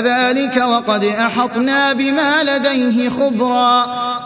كذلك وقد أحطنا بما لديه خبرا.